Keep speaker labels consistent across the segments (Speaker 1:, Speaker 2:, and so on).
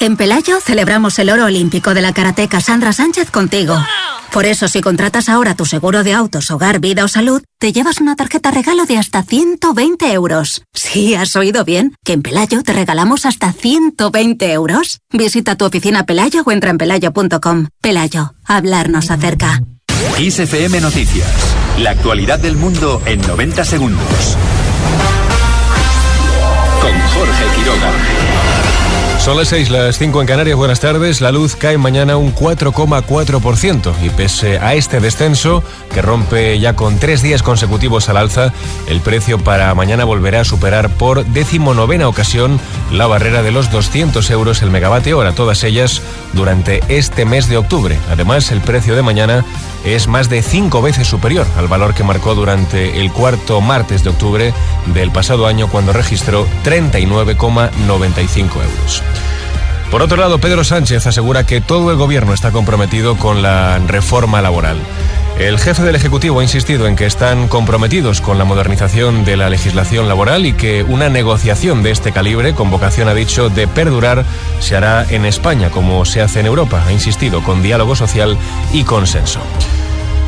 Speaker 1: En Pelayo celebramos el oro olímpico de la karateca Sandra Sánchez contigo. Por eso, si contratas ahora tu seguro de autos, hogar, vida o salud, te llevas una tarjeta regalo de hasta 120 euros. Sí, has oído bien, que en Pelayo te regalamos hasta 120 euros. Visita tu oficina Pelayo o entra en pelayo.com. Pelayo, hablarnos acerca.
Speaker 2: ISFM Noticias. La actualidad del mundo en 90 segundos. Con Jorge Quiroga.
Speaker 3: Son las 6, las 5 en Canarias. Buenas tardes. La luz cae mañana un 4,4% y pese a este descenso, que rompe ya con tres días consecutivos al alza, el precio para mañana volverá a superar por decimonovena ocasión la barrera de los 200 euros el megavatio hora, todas ellas durante este mes de octubre. Además, el precio de mañana es más de cinco veces superior al valor que marcó durante el cuarto martes de octubre del pasado año cuando registró 39,95 euros. Por otro lado, Pedro Sánchez asegura que todo el gobierno está comprometido con la reforma laboral. El jefe del Ejecutivo ha insistido en que están comprometidos con la modernización de la legislación laboral y que una negociación de este calibre, con vocación, ha dicho, de perdurar, se hará en España como se hace en Europa. Ha insistido con diálogo social y consenso.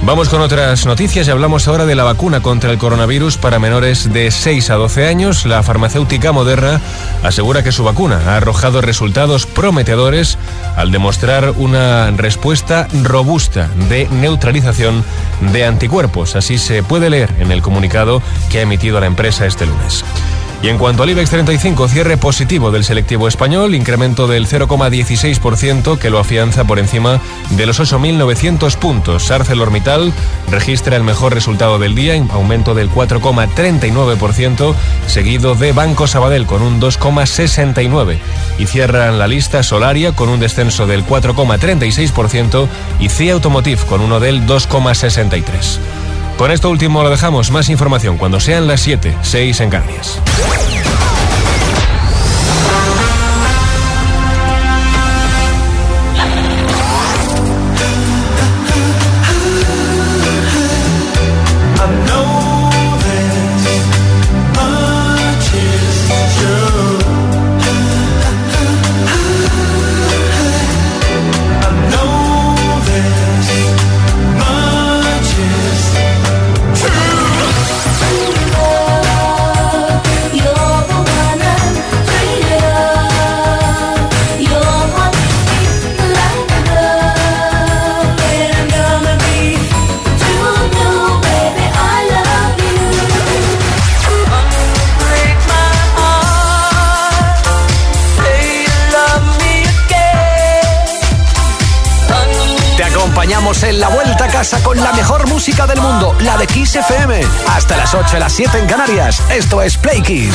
Speaker 3: Vamos con otras noticias y hablamos ahora de la vacuna contra el coronavirus para menores de 6 a 12 años. La farmacéutica Moderna asegura que su vacuna ha arrojado resultados prometedores al demostrar una respuesta robusta de neutralización de anticuerpos. Así se puede leer en el comunicado que ha emitido la empresa este lunes. Y en cuanto al IBEX 35, cierre positivo del selectivo español, incremento del 0,16% que lo afianza por encima de los 8.900 puntos. ArcelorMittal registra el mejor resultado del día, aumento del 4,39%, seguido de Banco Sabadell con un 2,69%. Y cierran la lista Solaria con un descenso del 4,36% y CIA Automotive con uno del 2,63%. Con esto último lo dejamos. Más información cuando sean las 7, 6 en Canarias.
Speaker 4: Casa con la mejor música del mundo, la de Kiss FM. Hasta las 8, las 7 en Canarias. Esto es Play Kiss.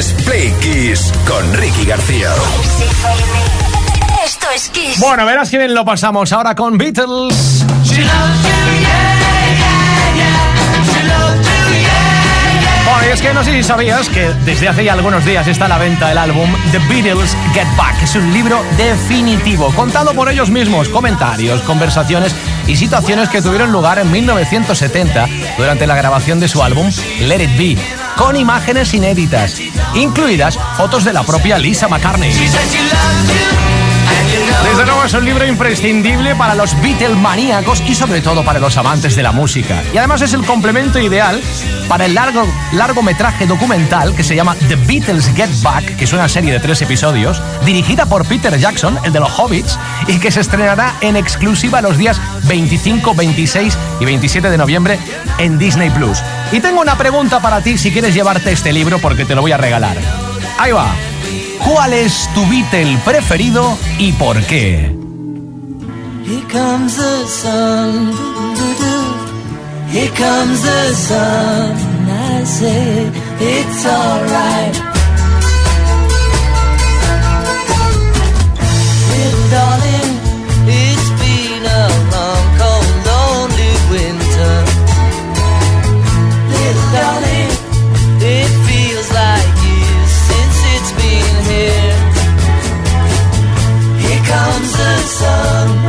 Speaker 5: Es Play Kiss con Ricky García.
Speaker 6: Esto es Kiss.
Speaker 4: Bueno, verás que bien lo pasamos ahora con Beatles. Bueno, y es que no sé si sabías que desde hace ya algunos días está a la venta el álbum The Beatles Get Back. Es un libro definitivo, contado por ellos mismos, comentarios, conversaciones y situaciones que tuvieron lugar en 1970 durante la grabación de su álbum Let It Be, con imágenes inéditas, incluidas fotos de la propia Lisa McCartney. Desde luego es un libro imprescindible para los Beatlemaníacos y sobre todo para los amantes de la música. Y además es el complemento ideal para el largo, largometraje documental que se llama The Beatles Get Back, que es una serie de tres episodios, dirigida por Peter Jackson, el de los Hobbits, y que se estrenará en exclusiva los días 25, 26 y 27 de noviembre en Disney Plus. Y tengo una pregunta para ti si quieres llevarte este libro porque te lo voy a regalar. Ahí va. ¿Cuál es tu Beatle preferido y por qué?
Speaker 7: Here comes the sun. I say it's alright. the sun.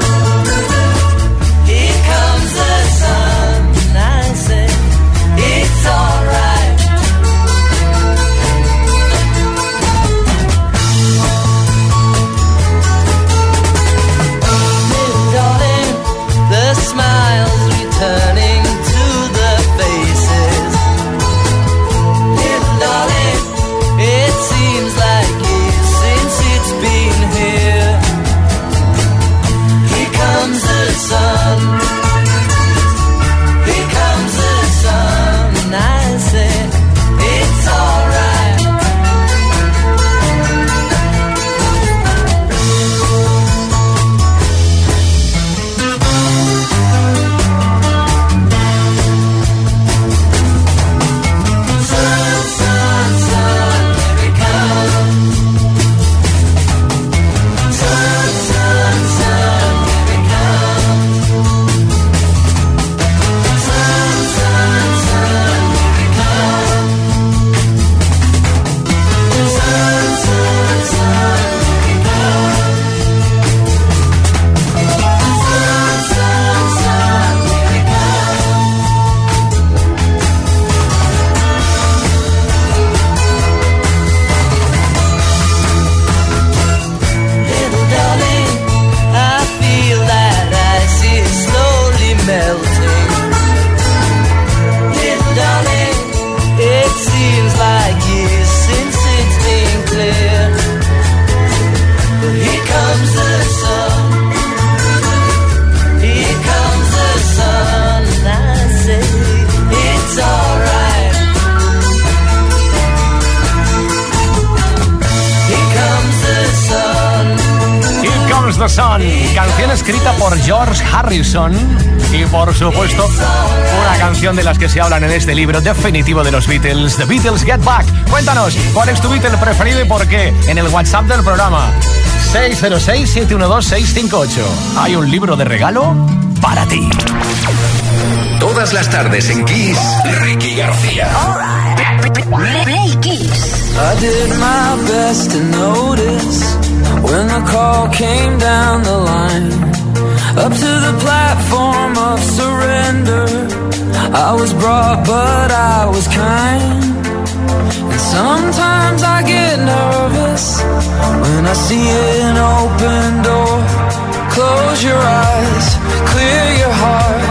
Speaker 4: Harrison. Canción escrita por George Harrison. Y por supuesto, una canción de las que se hablan en este libro definitivo de los Beatles, The Beatles Get Back. Cuéntanos, ¿cuál es tu Beatle preferido y por qué? En el WhatsApp del programa. 606-712-658. Hay un libro de regalo para ti.
Speaker 5: Todas las tardes en Kiss, Ricky García.
Speaker 6: Play Kiss.
Speaker 8: I did my best to notice when the call came down the line. Up to the platform of surrender. I was brought, but I was kind. And sometimes I get nervous when I see an open door. Close your eyes, clear your heart.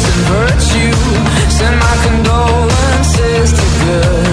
Speaker 8: Grace and virtue. Send my condolences to good.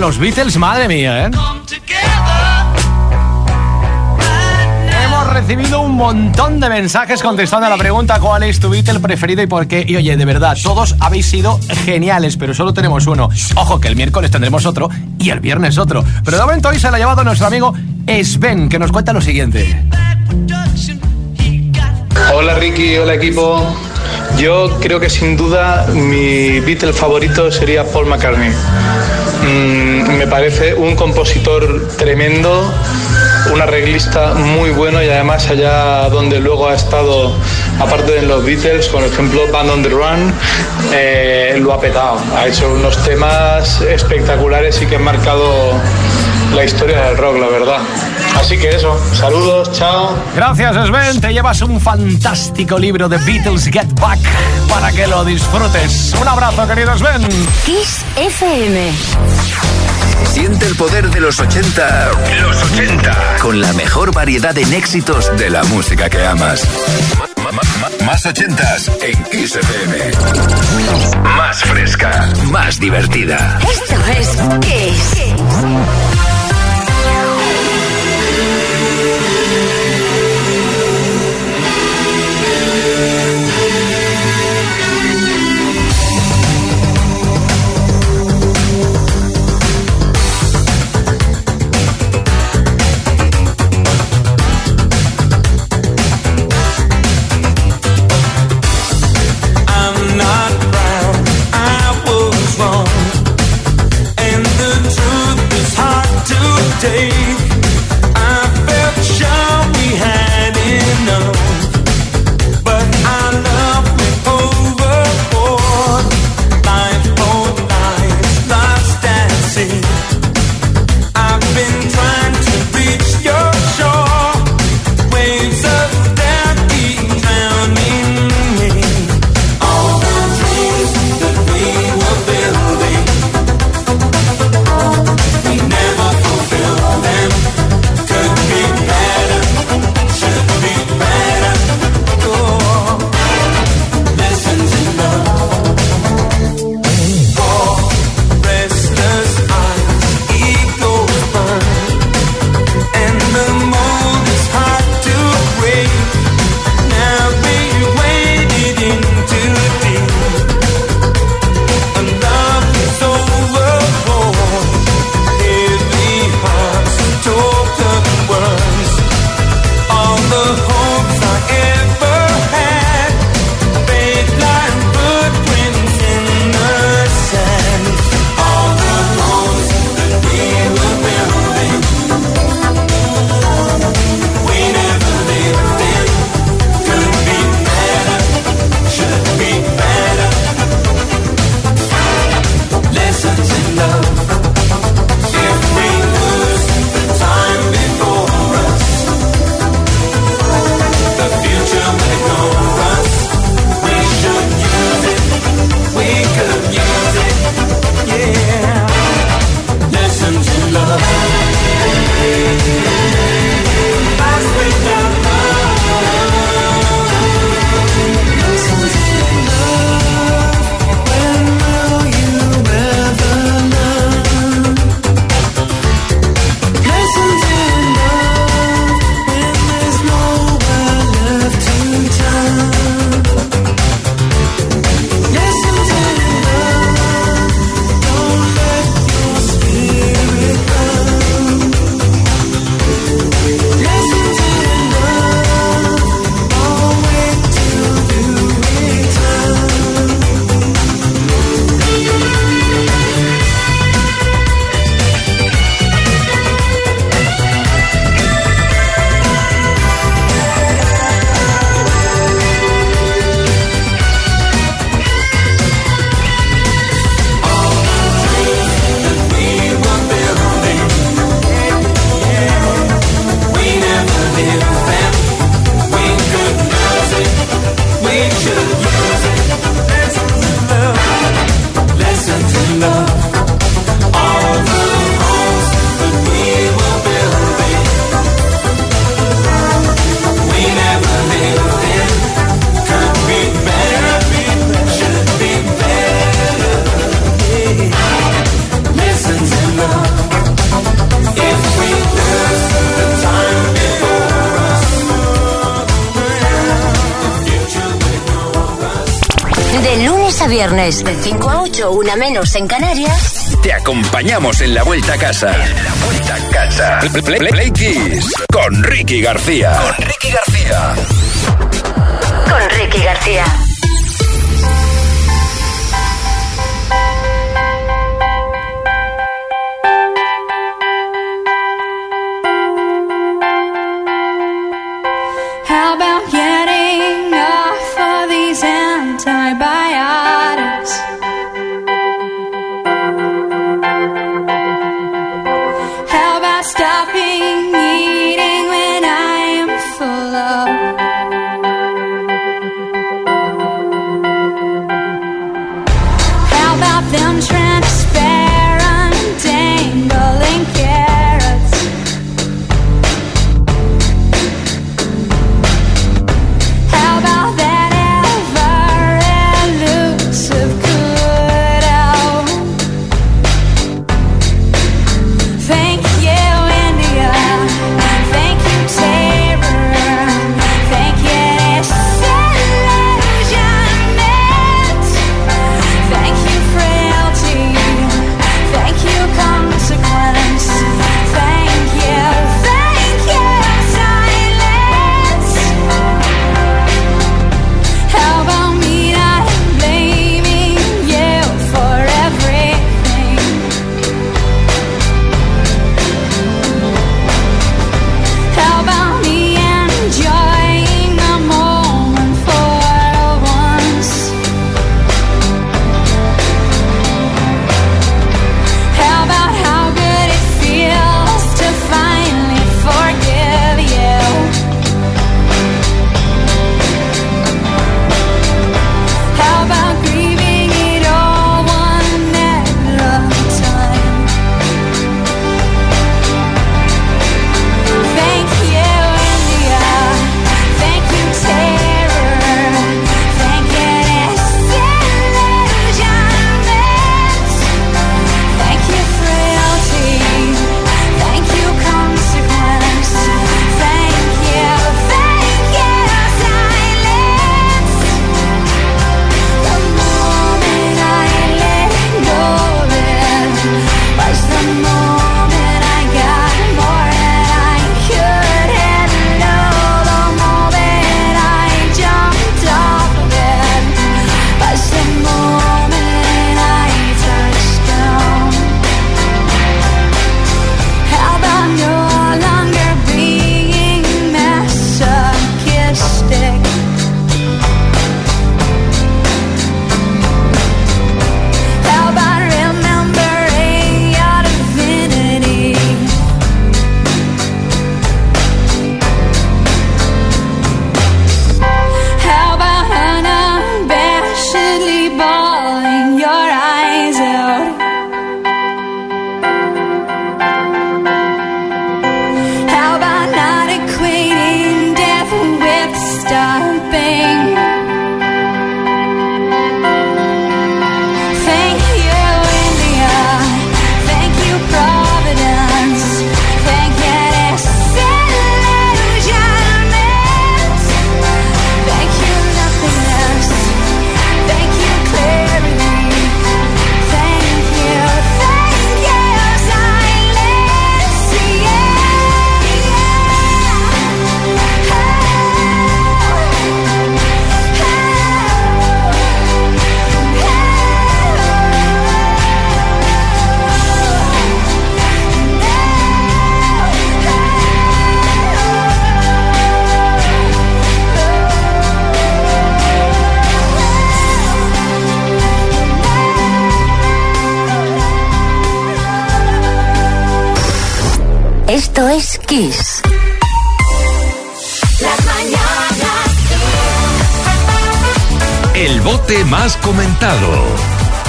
Speaker 4: ¿Cómo os gustan los Beatles? Madre mía, ¿eh? Recibido un montón de mensajes contestando a la pregunta ¿Cuál es tu Beatle preferido y por qué? Y oye, de verdad, todos habéis sido geniales, pero solo tenemos uno. Ojo, que el miércoles tendremos otro y el viernes otro. Pero de momento hoy se lo ha llevado nuestro amigo Sven, que nos cuenta lo siguiente.
Speaker 9: Hola Ricky, hola equipo. Yo creo que sin duda mi Beatle favorito sería Paul McCartney. Mm, me parece un compositor tremendo, un arreglista muy bueno y además allá donde luego ha estado, aparte de los Beatles, por ejemplo Band on the Run, eh, lo ha petado. Ha hecho unos temas espectaculares y que han marcado la historia del rock, la verdad. Así que eso, saludos, chao.
Speaker 4: Gracias, Sven. Te llevas un fantástico libro de Beatles Get Back para que lo disfrutes. Un abrazo, querido Sven.
Speaker 6: Kiss FM.
Speaker 5: Siente el poder de los 80. Los 80. Con la mejor variedad en éxitos de la música que amas. Ma- ma- ma- Más 80s en Kiss FM. Más fresca, más divertida.
Speaker 6: Esto es Kiss.
Speaker 10: De 5 a 8, una menos en Canarias.
Speaker 5: Te acompañamos en la vuelta a casa. En la vuelta a casa. Play, Play Kiss con Ricky García. Con Ricky García.
Speaker 10: Con Ricky García.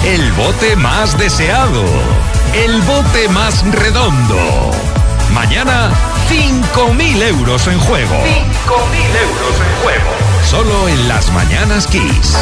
Speaker 5: El bote más deseado, el bote más redondo. Mañana, 5.000 euros en juego. 5.000 euros en juego. Solo en las mañanas Kiss.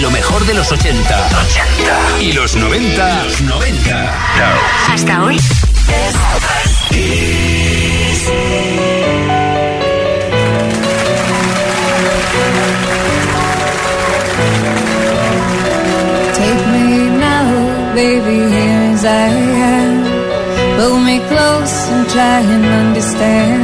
Speaker 5: Lo mejor de los 80, 80. y los 90, los 90.
Speaker 6: Hasta hoy.
Speaker 10: Take me now, baby, as I. Pull me close and try and understand.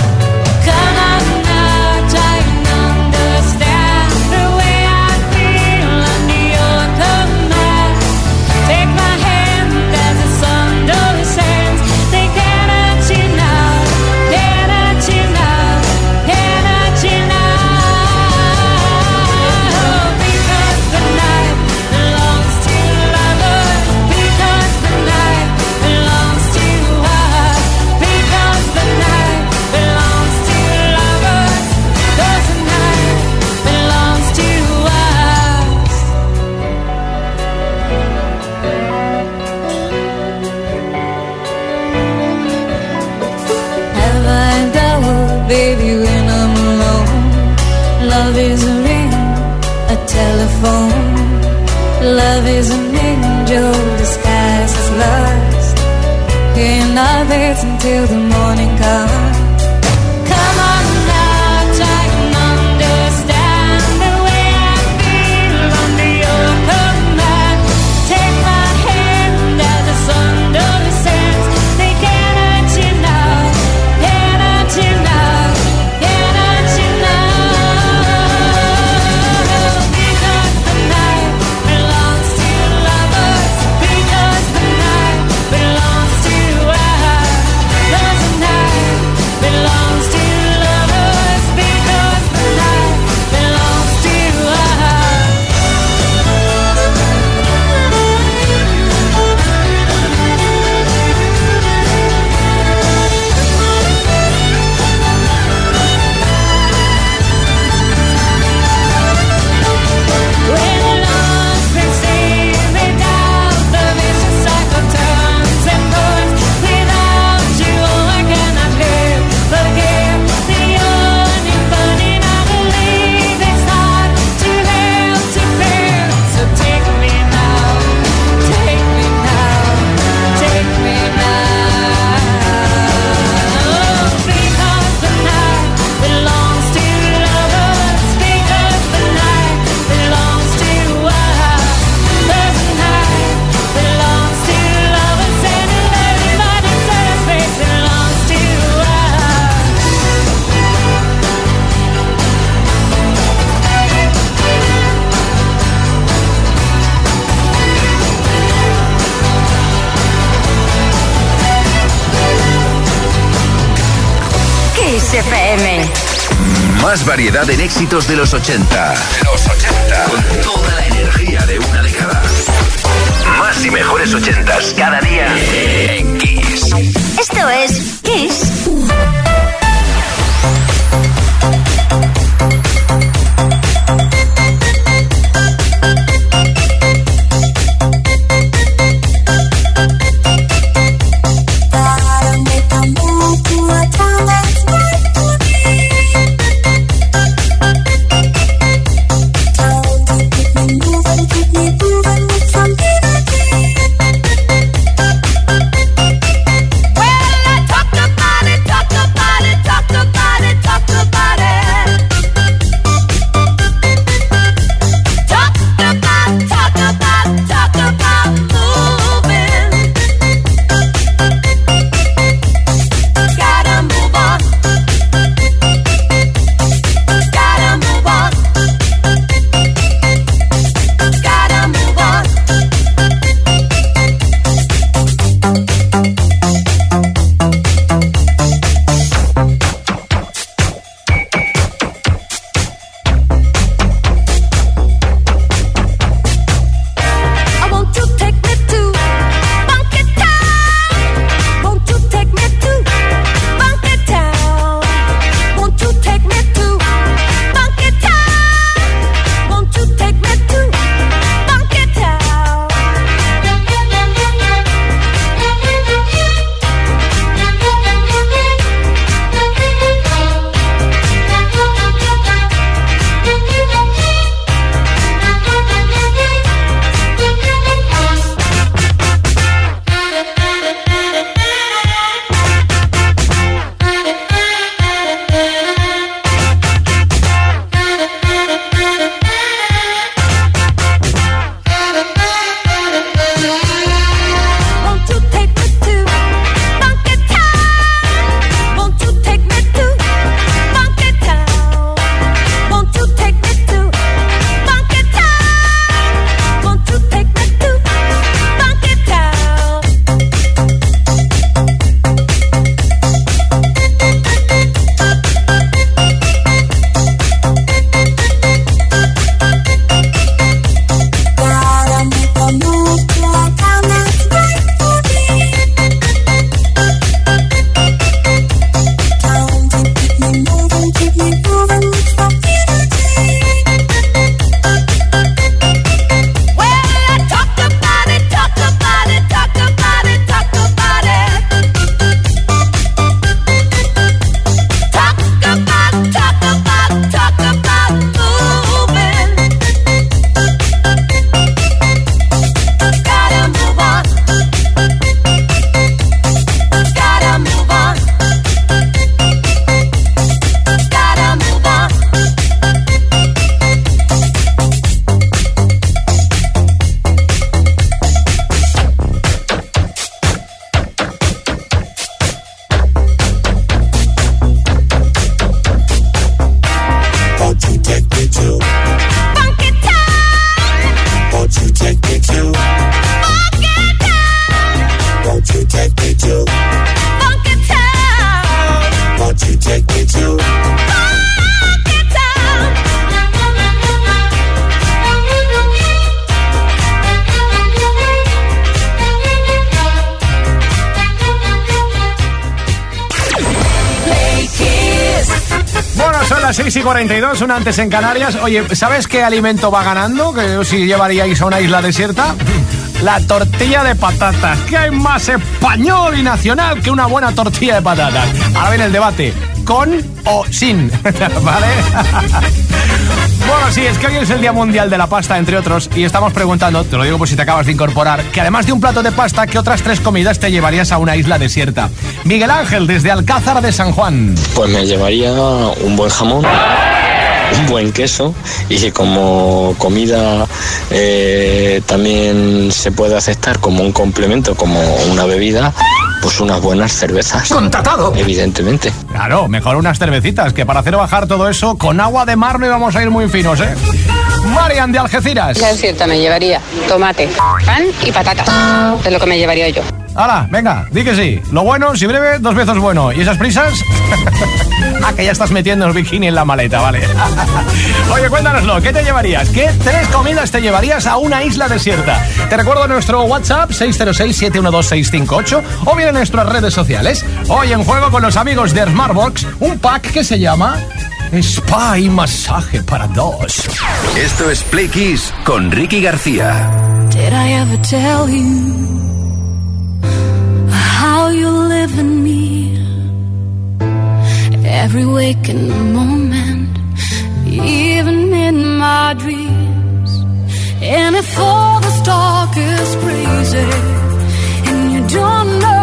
Speaker 10: is an angel disguised as lust. He wait until the morning comes.
Speaker 5: variedad en éxitos de los 80. Los 80. Con toda la energía de una década. Más y mejores 80s cada día en Kiss.
Speaker 6: Esto es Kiss.
Speaker 10: Bueno, son
Speaker 4: las 6 y 42, una antes en Canarias. Oye, ¿sabes qué alimento va ganando? Que si llevaríais a una isla desierta. La tortilla de patatas. ¿Qué hay más español y nacional que una buena tortilla de patatas? Ahora viene el debate. ¿Con o sin? ¿Vale? Bueno, sí, es que hoy es el Día Mundial de la Pasta, entre otros, y estamos preguntando, te lo digo por si te acabas de incorporar, que además de un plato de pasta, ¿qué otras tres comidas te llevarías a una isla desierta? Miguel Ángel, desde Alcázar de San Juan.
Speaker 11: Pues me llevaría un buen jamón, un buen queso y como comida eh, también se puede aceptar como un complemento, como una bebida, pues unas buenas cervezas.
Speaker 4: ¡Contratado!
Speaker 11: Evidentemente.
Speaker 4: Claro, mejor unas cervecitas, que para hacer bajar todo eso, con agua de mar no íbamos a ir muy finos, ¿eh? Marian de Algeciras.
Speaker 12: La desierta me llevaría tomate, pan y patatas. Es lo que me llevaría yo.
Speaker 4: Hala, venga, di que sí. Lo bueno, si breve, dos veces bueno. ¿Y esas prisas? ah, que ya estás metiendo el bikini en la maleta, vale. Oye, cuéntanoslo, ¿qué te llevarías? ¿Qué tres comidas te llevarías a una isla desierta? Te recuerdo nuestro WhatsApp 606-712-658 o bien en nuestras redes sociales. Hoy en juego con los amigos de Smartbox, un pack que se llama Spa y Masaje para dos.
Speaker 5: Esto es Play Kiss con Ricky García.
Speaker 10: Did I ever tell you in me? Every waking moment, even in my dreams. And if all this talk is crazy, and you don't know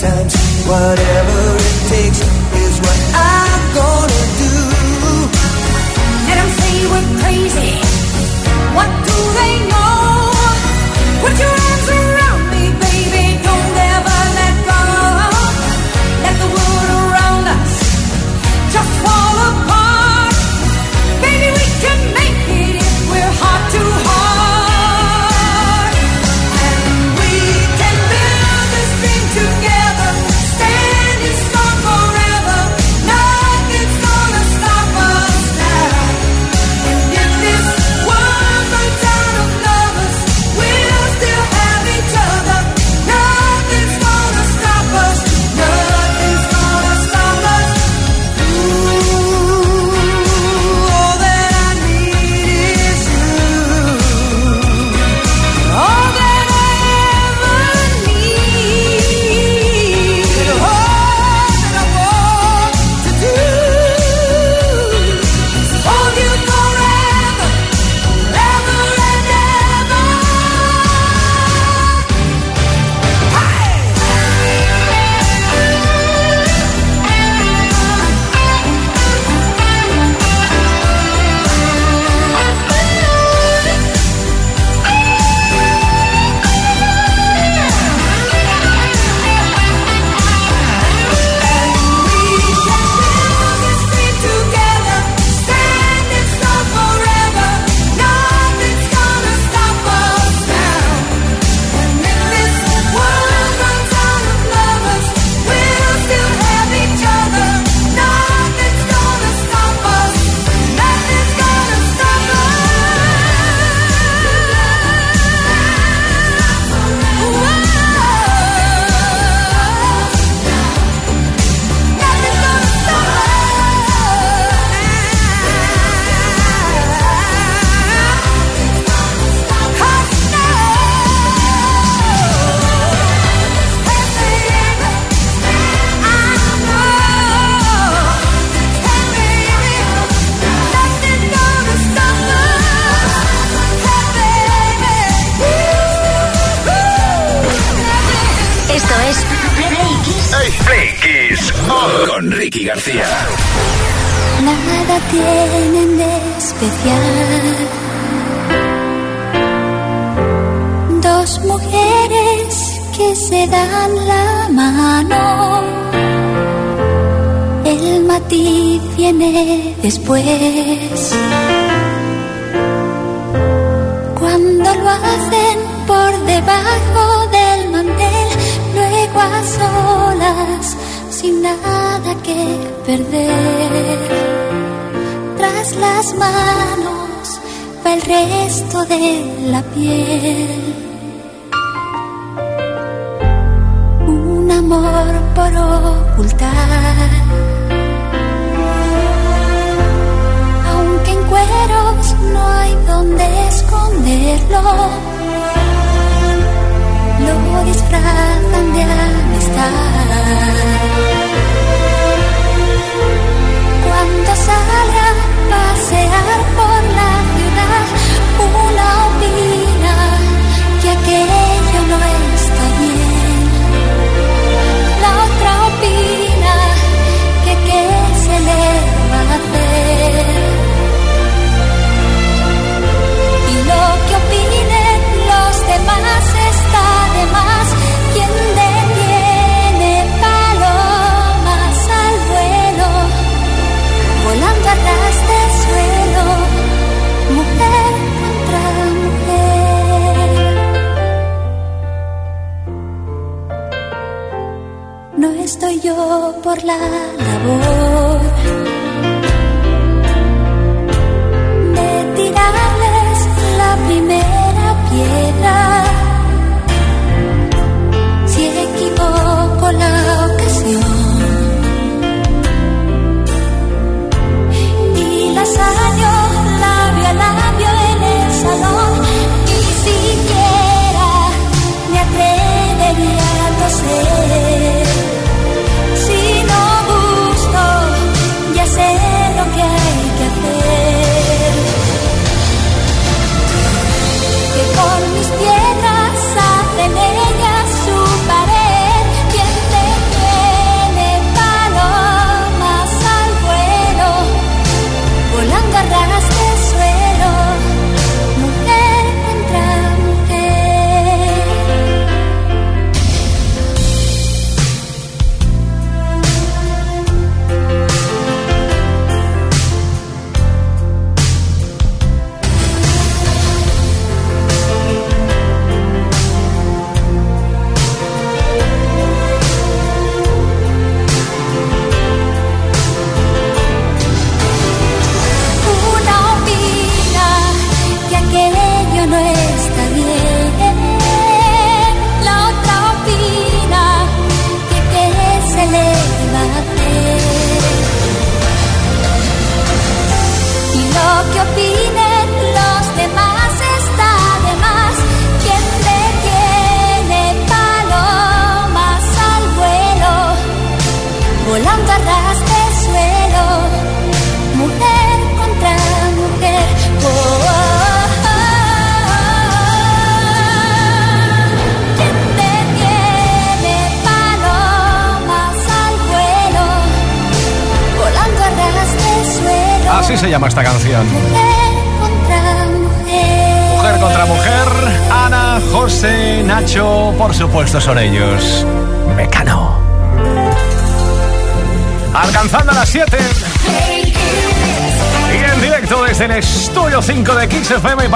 Speaker 13: times. Whatever it takes
Speaker 14: de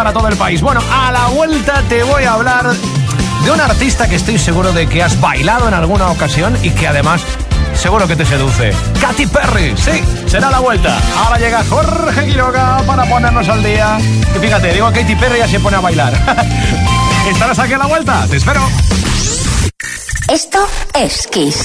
Speaker 4: para todo el país. Bueno, a la vuelta te voy a hablar de un artista que estoy seguro de que has bailado en alguna ocasión y que además seguro que te seduce. Katy Perry, sí, será la vuelta. Ahora llega Jorge Quiroga para ponernos al día. y fíjate, digo Katy Perry ya se pone a bailar. ¿Estarás aquí a la vuelta? Te espero.
Speaker 6: Esto es Kiss.